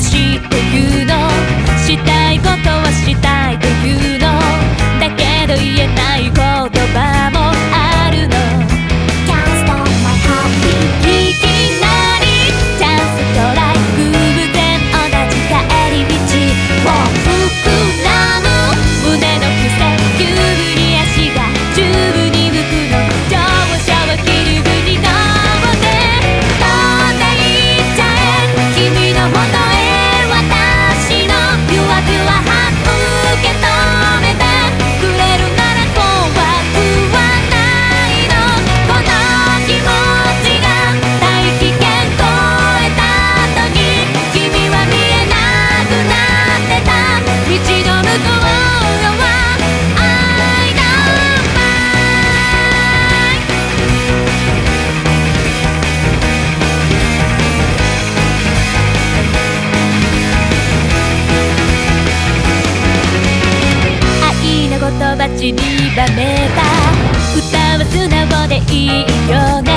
星というちりばめた。歌は素直でいいよね。